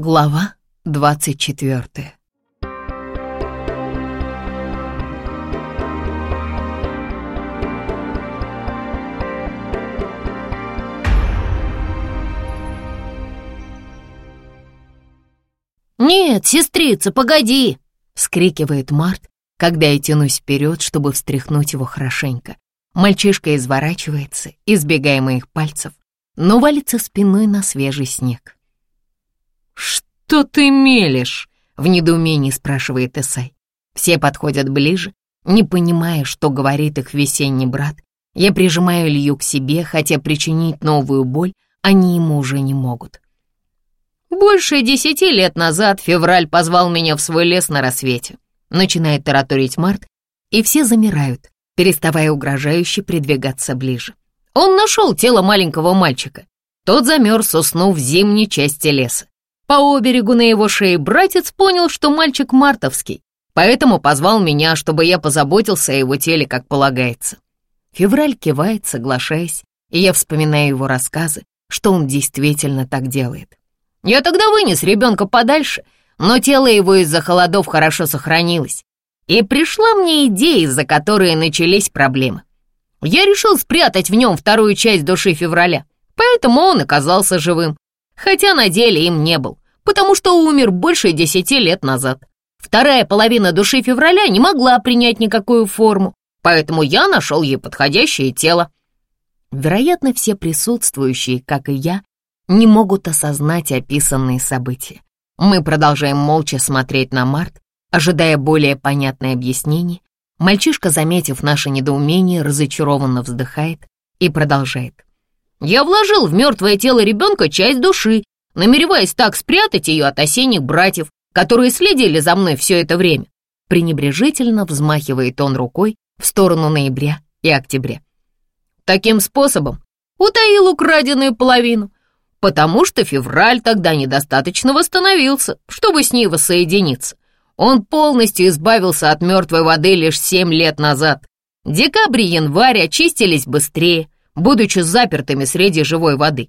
Глава двадцать четвертая. «Нет, сестрица, погоди!» — скрикивает Март, когда я тянусь вперед, чтобы встряхнуть его хорошенько. Мальчишка изворачивается, избегая моих пальцев, но валится спиной на свежий снег. «Что ты мелешь?» — в недоумении спрашивает Эсай. Все подходят ближе, не понимая, что говорит их весенний брат. Я прижимаю Илью к себе, хотя причинить новую боль они ему уже не могут. «Больше десяти лет назад Февраль позвал меня в свой лес на рассвете», начинает тараторить Март, и все замирают, переставая угрожающе придвигаться ближе. Он нашел тело маленького мальчика. Тот замерз, уснув в зимней части леса. По оберегу на его шее братец понял, что мальчик мартовский, поэтому позвал меня, чтобы я позаботился о его теле, как полагается. Февраль кивает, соглашаясь, и я вспоминаю его рассказы, что он действительно так делает. Я тогда вынес ребенка подальше, но тело его из-за холодов хорошо сохранилось. И пришла мне идея, из-за которой начались проблемы. Я решил спрятать в нем вторую часть души февраля, поэтому он оказался живым, хотя на деле им не был, потому что умер больше десяти лет назад. Вторая половина души февраля не могла принять никакую форму, поэтому я нашел ей подходящее тело. Вероятно, все присутствующие, как и я, не могут осознать описанные события. Мы продолжаем молча смотреть на Март, ожидая более понятное объяснение, Мальчишка, заметив наше недоумение, разочарованно вздыхает и продолжает. «Я вложил в мертвое тело ребенка часть души, намереваясь так спрятать ее от осенних братьев, которые следили за мной все это время». Пренебрежительно взмахивает он рукой в сторону ноября и октября. Таким способом утаил украденную половину, потому что февраль тогда недостаточно восстановился, чтобы с ней воссоединиться. Он полностью избавился от мертвой воды лишь семь лет назад. Декабрь и январь очистились быстрее, будучи запертыми среди живой воды.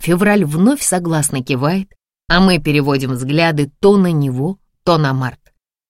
Февраль вновь согласно кивает, а мы переводим взгляды то на него, то на Март.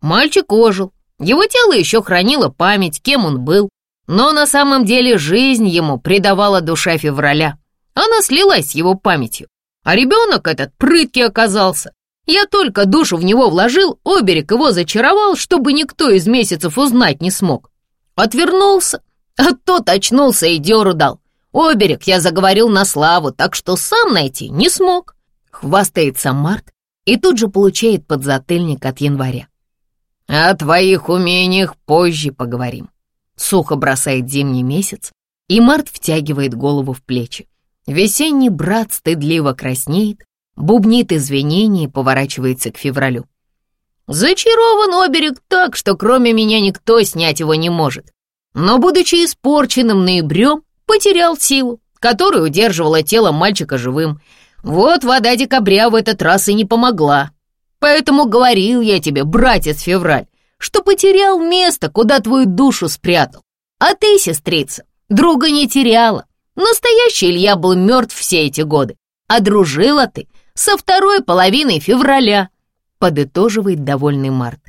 Мальчик ожил, его тело еще хранило память, кем он был, но на самом деле жизнь ему придавала душа февраля. Она слилась с его памятью, а ребенок этот прыткий оказался, я только душу в него вложил, оберег его зачаровал, чтобы никто из месяцев узнать не смог. Отвернулся, а тот очнулся и дёру дал. Оберег я заговорил на славу, так что сам найти не смог. Хвастается Март и тут же получает подзатыльник от января. О твоих умениях позже поговорим. Сухо бросает зимний месяц, и Март втягивает голову в плечи. Весенний брат стыдливо краснеет, бубнит извинения и поворачивается к февралю. «Зачарован оберег так, что кроме меня никто снять его не может. Но, будучи испорченным ноябрем, потерял силу, которая удерживала тело мальчика живым. Вот вода декабря в этот раз и не помогла. Поэтому говорил я тебе, братец Февраль, что потерял место, куда твою душу спрятал. А ты, сестрица, друга не теряла. Настоящий Илья был мертв все эти годы, а дружила ты со второй половиной февраля», — подытоживает довольный Март.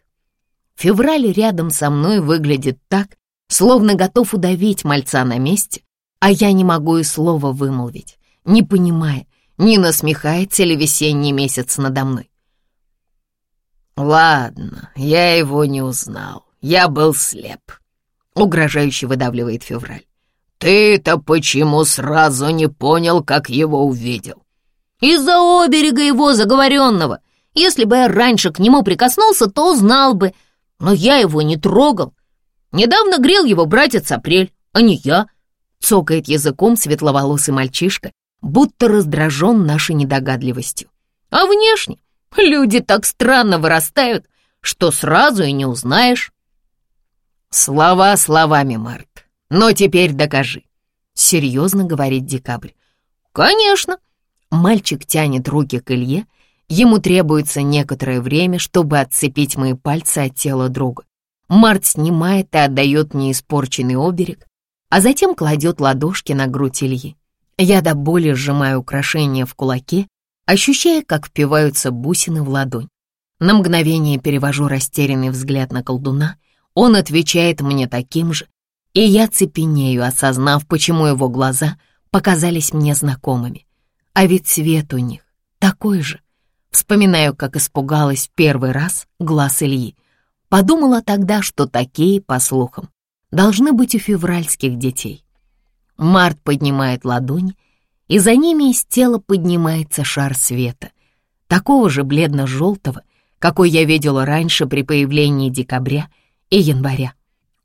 Февраль рядом со мной выглядит так, словно готов удавить мальца на месте, а я не могу и слова вымолвить, не понимая, не насмехается ли весенний месяц надо мной. «Ладно, я его не узнал, я был слеп», — угрожающе выдавливает Февраль. «Ты-то почему сразу не понял, как его увидел?» Из-за оберега его заговоренного. Если бы я раньше к нему прикоснулся, то узнал бы. Но я его не трогал. Недавно грел его братец Апрель, а не я. Цокает языком светловолосый мальчишка, будто раздражен нашей недогадливостью. А внешне люди так странно вырастают, что сразу и не узнаешь. Слова словами, Март, но теперь докажи. Серьезно говорит Декабрь. Конечно, Мальчик тянет руки к Илье. Ему требуется некоторое время, чтобы отцепить мои пальцы от тела друга. Март снимает и отдает мне испорченный оберег, а затем кладет ладошки на грудь Ильи. Я до боли сжимаю украшение в кулаке, ощущая, как впиваются бусины в ладонь. На мгновение перевожу растерянный взгляд на колдуна, он отвечает мне таким же, и я цепенею, осознав, почему его глаза показались мне знакомыми. А ведь цвет у них такой же. Вспоминаю, как испугалась первый раз глаз Ильи. Подумала тогда, что такие, по слухам, должны быть у февральских детей. Март поднимает ладонь, и за ними из тела поднимается шар света, такого же бледно-желтого, какой я видела раньше при появлении декабря и января.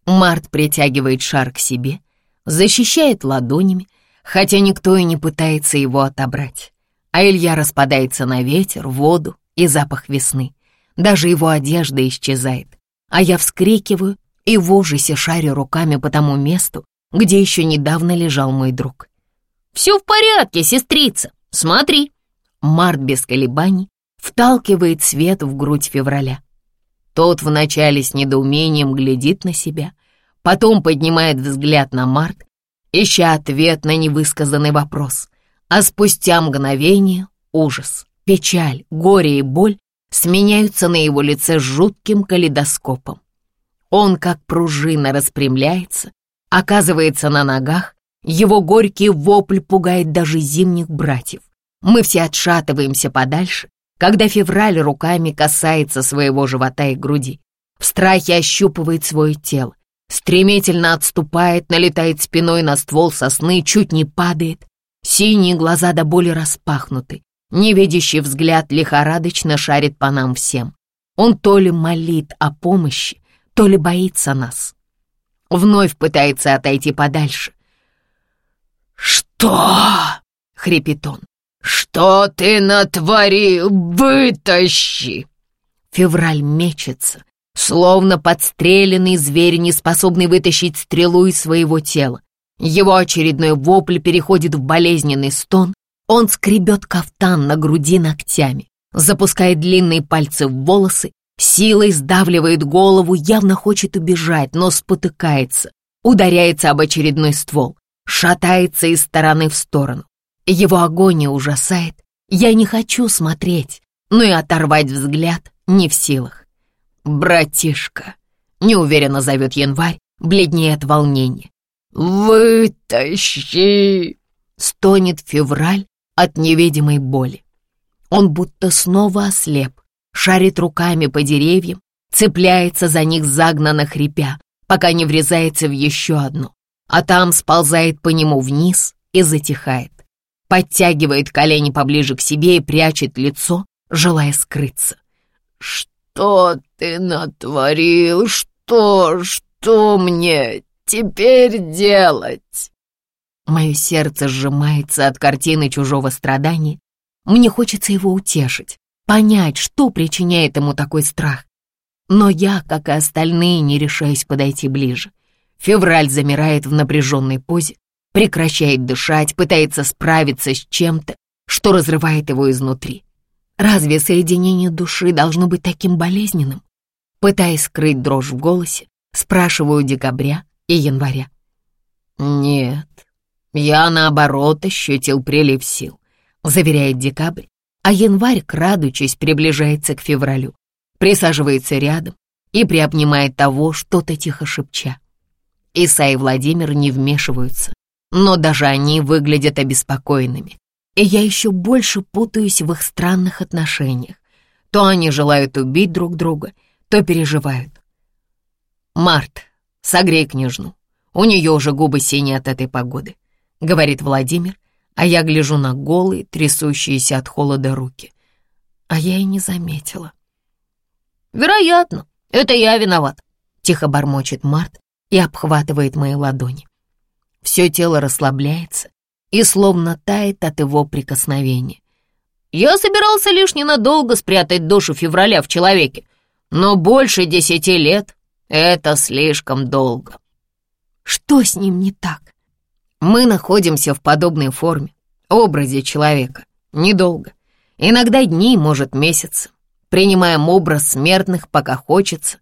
Март притягивает шар к себе, защищает ладонями, хотя никто и не пытается его отобрать. А Илья распадается на ветер, воду и запах весны. Даже его одежда исчезает, а я вскрикиваю и в ужасе шарю руками по тому месту, где еще недавно лежал мой друг. «Все в порядке, сестрица, смотри!» Март без колебаний вталкивает свет в грудь февраля. Тот вначале с недоумением глядит на себя, потом поднимает взгляд на Март, ища ответ на невысказанный вопрос, а спустя мгновение ужас, печаль, горе и боль сменяются на его лице жутким калейдоскопом. Он как пружина распрямляется, оказывается на ногах, его горький вопль пугает даже зимних братьев. Мы все отшатываемся подальше, когда февраль руками касается своего живота и груди. В страхе ощупывает свое тело, стремительно отступает, налетает спиной на ствол сосны, чуть не падает. Синие глаза до боли распахнуты, невидящий взгляд лихорадочно шарит по нам всем. Он то ли молит о помощи, то ли боится нас. Вновь пытается отойти подальше. «Что?» — хрипит он. «Что ты натворил? Вытащи!» Февраль мечется, словно подстреленный зверь, не способный вытащить стрелу из своего тела. Его очередной вопль переходит в болезненный стон. Он скребет кафтан на груди ногтями, запускает длинные пальцы в волосы, силой сдавливает голову, явно хочет убежать, но спотыкается, ударяется об очередной ствол, шатается из стороны в сторону. Его агония ужасает. Я не хочу смотреть, но и оторвать взгляд не в силах. «Братишка», — неуверенно зовет январь, бледнее от волнения. «Вытащи!» — стонет февраль от невидимой боли. Он будто снова ослеп, шарит руками по деревьям, цепляется за них загнанно хрипя, пока не врезается в еще одну, а там сползает по нему вниз и затихает подтягивает колени поближе к себе и прячет лицо, желая скрыться. «Что ты натворил? Что, что мне теперь делать?» Мое сердце сжимается от картины чужого страдания. Мне хочется его утешить, понять, что причиняет ему такой страх. Но я, как и остальные, не решаюсь подойти ближе. Февраль замирает в напряженной позе, прекращает дышать, пытается справиться с чем-то, что разрывает его изнутри. Разве соединение души должно быть таким болезненным? Пытаясь скрыть дрожь в голосе, спрашиваю декабря и января. Нет, я наоборот ощутил прилив сил, заверяет декабрь, а январь, крадучись, приближается к февралю, присаживается рядом и приобнимает того, что-то тихо шепча. Иса и Владимир не вмешиваются, но даже они выглядят обеспокоенными. И я еще больше путаюсь в их странных отношениях. То они желают убить друг друга, то переживают. «Март, согрей княжну. У нее уже губы синие от этой погоды», — говорит Владимир, а я гляжу на голые, трясущиеся от холода руки. А я и не заметила. «Вероятно, это я виноват», — тихо бормочет Март и обхватывает мои ладони. Все тело расслабляется и словно тает от его прикосновения. Я собирался лишь ненадолго спрятать душу февраля в человеке, но больше десяти лет — это слишком долго. Что с ним не так? Мы находимся в подобной форме, образе человека, недолго. Иногда дни, может, месяцы. Принимаем образ смертных, пока хочется,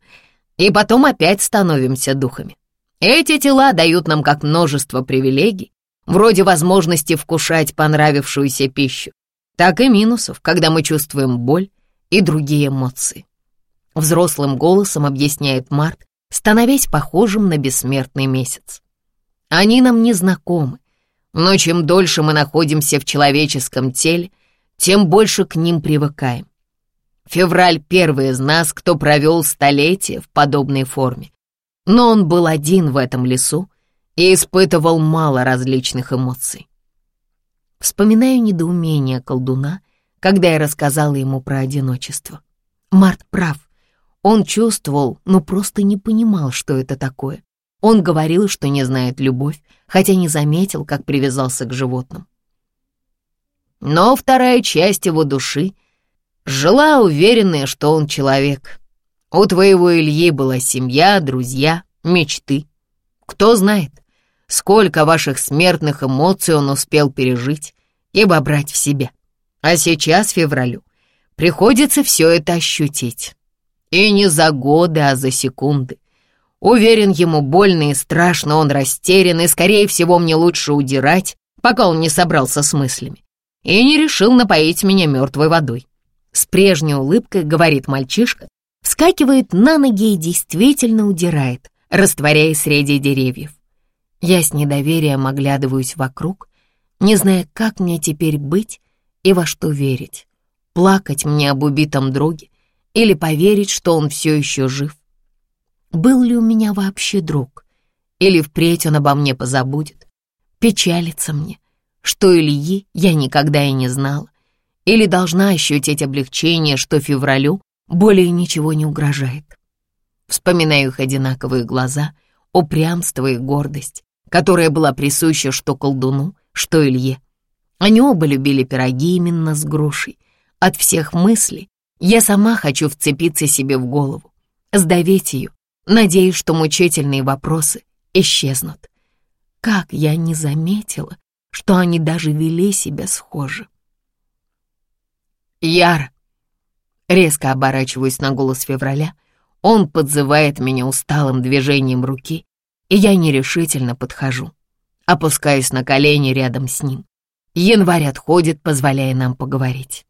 и потом опять становимся духами. Эти тела дают нам как множество привилегий, вроде возможности вкушать понравившуюся пищу, так и минусов, когда мы чувствуем боль и другие эмоции. Взрослым голосом объясняет Март, становясь похожим на бессмертный месяц. Они нам не знакомы, но чем дольше мы находимся в человеческом теле, тем больше к ним привыкаем. Февраль первый из нас, кто провел столетие в подобной форме. Но он был один в этом лесу и испытывал мало различных эмоций. Вспоминаю недоумение колдуна, когда я рассказала ему про одиночество. Март прав. Он чувствовал, но просто не понимал, что это такое. Он говорил, что не знает любовь, хотя не заметил, как привязался к животным. Но вторая часть его души жила уверенная, что он человек. У твоего Ильи была семья, друзья, мечты. Кто знает, сколько ваших смертных эмоций он успел пережить и вобрать в себя. А сейчас, февралю, приходится все это ощутить. И не за годы, а за секунды. Уверен, ему больно и страшно, он растерян, и, скорее всего, мне лучше удирать, пока он не собрался с мыслями. И не решил напоить меня мертвой водой. С прежней улыбкой говорит мальчишка, вскакивает на ноги и действительно удирает, растворяясь среди деревьев. Я с недоверием оглядываюсь вокруг, не зная, как мне теперь быть и во что верить. Плакать мне об убитом друге или поверить, что он все еще жив. Был ли у меня вообще друг? Или впредь он обо мне позабудет? Печалится мне, что Ильи я никогда и не знала. Или должна ощутить облегчение, что февралю более ничего не угрожает. Вспоминаю их одинаковые глаза, упрямство и гордость, которая была присуща что колдуну, что Илье. Они оба любили пироги именно с грушей. От всех мыслей я сама хочу вцепиться себе в голову, сдавить ее, надеясь, что мучительные вопросы исчезнут. Как я не заметила, что они даже вели себя схоже. Яр, резко оборачиваюсь на голос февраля, он подзывает меня усталым движением руки, и я нерешительно подхожу, опускаюсь на колени рядом с ним. Январь отходит, позволяя нам поговорить.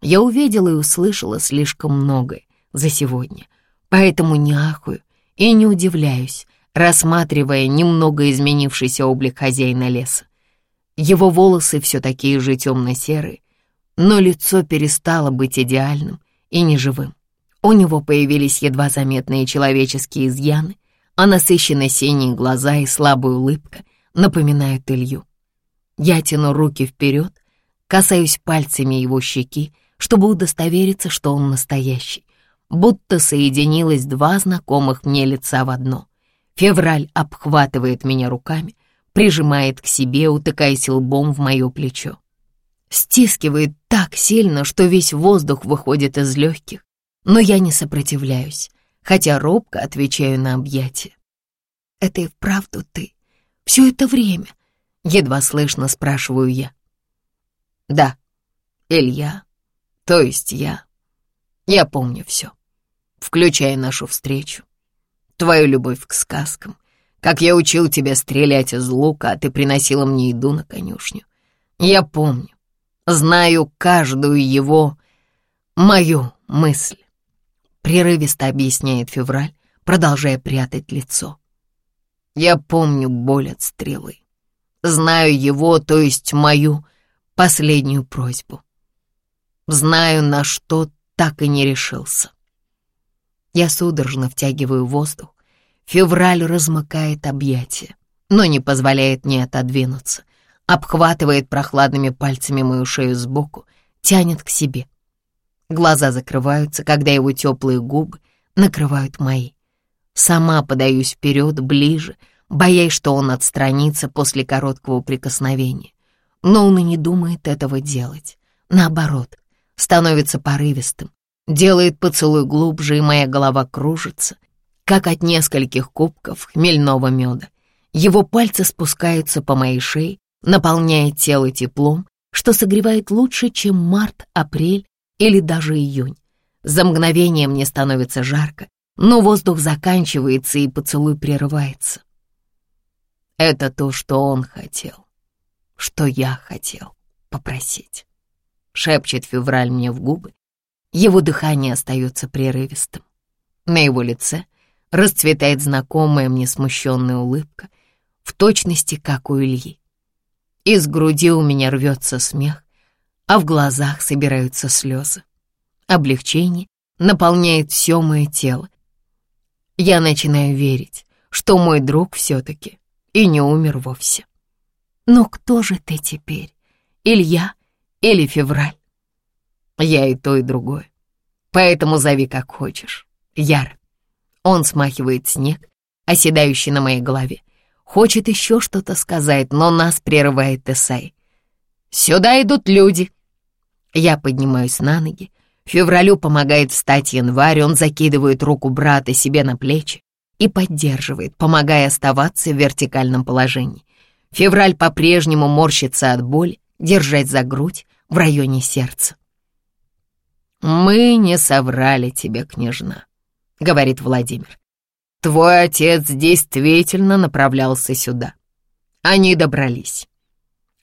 Я увидела и услышала слишком многое за сегодня, поэтому не ахую и не удивляюсь, рассматривая немного изменившийся облик хозяина леса. Его волосы все такие же темно-серые, но лицо перестало быть идеальным и неживым. У него появились едва заметные человеческие изъяны, а насыщенно синие глаза и слабая улыбка напоминают Илью. Я тяну руки вперед, касаюсь пальцами его щеки, чтобы удостовериться, что он настоящий. Будто соединилось два знакомых мне лица в одно. Февраль обхватывает меня руками, прижимает к себе, утыкаясь лбом в мое плечо. Стискивает так сильно, что весь воздух выходит из легких, но я не сопротивляюсь, хотя робко отвечаю на объятие. «Это и вправду ты? Все это время?» — едва слышно спрашиваю я. «Да, Илья», то есть я. Я помню все, включая нашу встречу, твою любовь к сказкам, как я учил тебя стрелять из лука, а ты приносила мне еду на конюшню. Я помню, знаю каждую его, мою мысль. Прерывисто объясняет Февраль, продолжая прятать лицо. Я помню боль от стрелы. Знаю его, то есть мою последнюю просьбу. Знаю, на что так и не решился. Я судорожно втягиваю воздух. Февраль размыкает объятия, но не позволяет мне отодвинуться. Обхватывает прохладными пальцами мою шею сбоку, тянет к себе. Глаза закрываются, когда его теплые губы накрывают мои. Сама подаюсь вперед, ближе, боясь, что он отстранится после короткого прикосновения. Но он и не думает этого делать. Наоборот, становится порывистым, делает поцелуй глубже, и моя голова кружится, как от нескольких кубков хмельного меда. Его пальцы спускаются по моей шее, наполняя тело теплом, что согревает лучше, чем март, апрель или даже июнь. За мгновение мне становится жарко, но воздух заканчивается и поцелуй прерывается. Это то, что он хотел, что я хотел попросить. — шепчет февраль мне в губы. Его дыхание остается прерывистым. На его лице расцветает знакомая мне смущенная улыбка, в точности, как у Ильи. Из груди у меня рвется смех, а в глазах собираются слезы. Облегчение наполняет все мое тело. Я начинаю верить, что мой друг все-таки и не умер вовсе. Но кто же ты теперь? Илья или Февраль? Я и то, и другое. Поэтому зови как хочешь. Яр. Он смахивает снег, оседающий на моей голове. Хочет еще что-то сказать, но нас прерывает Тесай. «Сюда идут люди!» Я поднимаюсь на ноги. Февралю помогает встать январь, он закидывает руку брата себе на плечи и поддерживает, помогая оставаться в вертикальном положении. Февраль по-прежнему морщится от боли, держать за грудь в районе сердца. «Мы не соврали тебе, княжна», — говорит Владимир. «Твой отец действительно направлялся сюда. Они добрались».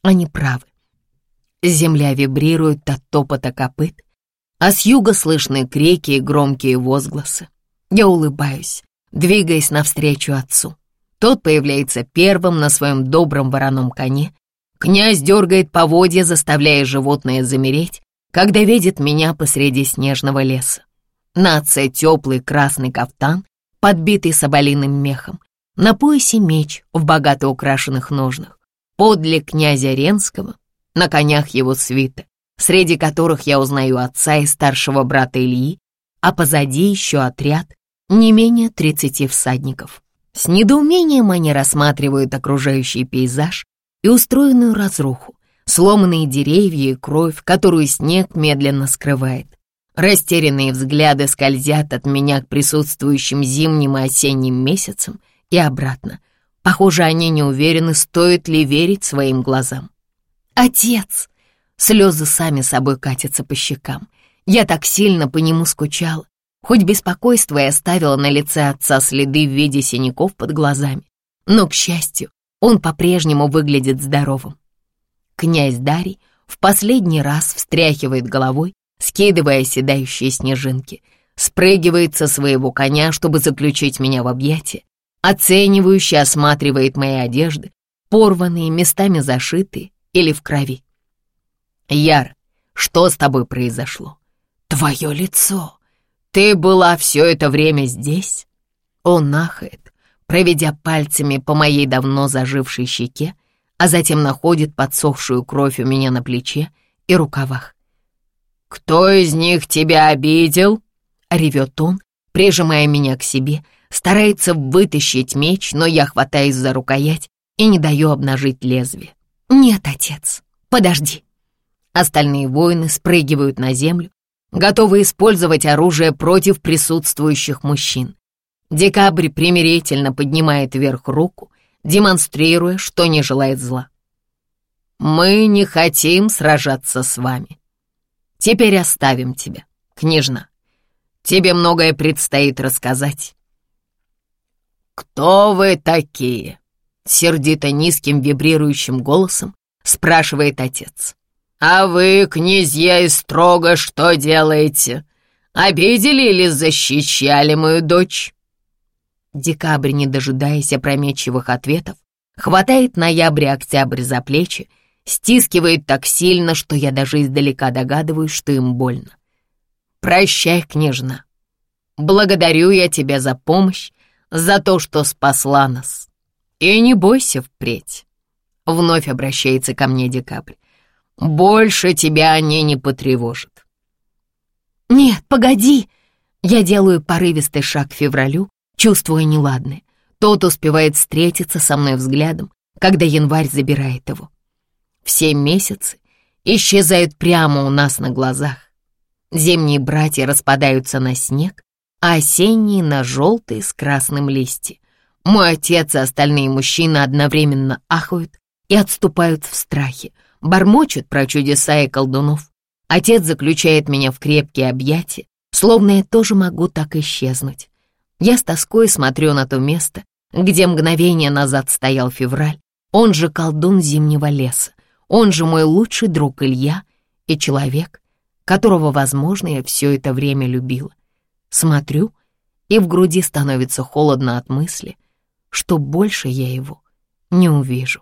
Они правы. Земля вибрирует от топота копыт, а с юга слышны крики и громкие возгласы. Я улыбаюсь, двигаясь навстречу отцу. Тот появляется первым на своем добром вороном коне. Князь дергает поводья, заставляя животное замереть, когда видит меня посреди снежного леса. На отце теплый красный кафтан, подбитый соболиным мехом. На поясе меч в богато украшенных ножнах. Подле князя Ренского, на конях его свита, среди которых я узнаю отца и старшего брата Ильи, а позади еще отряд не менее тридцати всадников. С недоумением они рассматривают окружающий пейзаж и устроенную разруху, сломанные деревья и кровь, которую снег медленно скрывает. Растерянные взгляды скользят от меня к присутствующим зимним и осенним месяцам и обратно. Похоже, они не уверены, стоит ли верить своим глазам. «Отец!» Слезы сами собой катятся по щекам. Я так сильно по нему скучала. Хоть беспокойство и оставило на лице отца следы в виде синяков под глазами. Но, к счастью, он по-прежнему выглядит здоровым. Князь Дарий в последний раз встряхивает головой, скидывая седающие снежинки, спрыгивает со своего коня, чтобы заключить меня в объятия, оценивающе осматривает мои одежды, порванные, местами зашитые или в крови. «Яр, что с тобой произошло?» «Твое лицо! Ты была все это время здесь?» Он нахает, проведя пальцами по моей давно зажившей щеке, а затем находит подсохшую кровь у меня на плече и рукавах. «Кто из них тебя обидел?» — ревет он, прижимая меня к себе, старается вытащить меч, но я хватаюсь за рукоять и не даю обнажить лезвие. «Нет, отец, подожди». Остальные воины спрыгивают на землю, готовые использовать оружие против присутствующих мужчин. Декабрь примирительно поднимает вверх руку, демонстрируя, что не желает зла. «Мы не хотим сражаться с вами. Теперь оставим тебя, княжна. Тебе многое предстоит рассказать». «Кто вы такие?» Сердито низким вибрирующим голосом спрашивает отец. «А вы, князья и строго, что делаете? Обидели или защищали мою дочь?» Декабрь, не дожидаясь опрометчивых ответов, хватает ноябрь-октябрь за плечи, стискивает так сильно, что я даже издалека догадываюсь, что им больно. «Прощай, княжна. Благодарю я тебя за помощь, за то, что спасла нас. И не бойся впредь». Вновь обращается ко мне Декабрь. Больше тебя они не потревожат. Нет, погоди. Я делаю порывистый шаг к февралю, чувствуя неладное. Тот успевает встретиться со мной взглядом, когда январь забирает его. Все месяцы исчезают прямо у нас на глазах. Зимние братья распадаются на снег, а осенние — на желтые с красным листья. Мой отец и остальные мужчины одновременно ахают и отступают в страхе, бормочут про чудеса и колдунов. Отец заключает меня в крепкие объятия, словно я тоже могу так исчезнуть. Я с тоской смотрю на то место, где мгновение назад стоял февраль, он же колдун зимнего леса, он же мой лучший друг Илья и человек, которого, возможно, я все это время любила. Смотрю, и в груди становится холодно от мысли, что больше я его не увижу.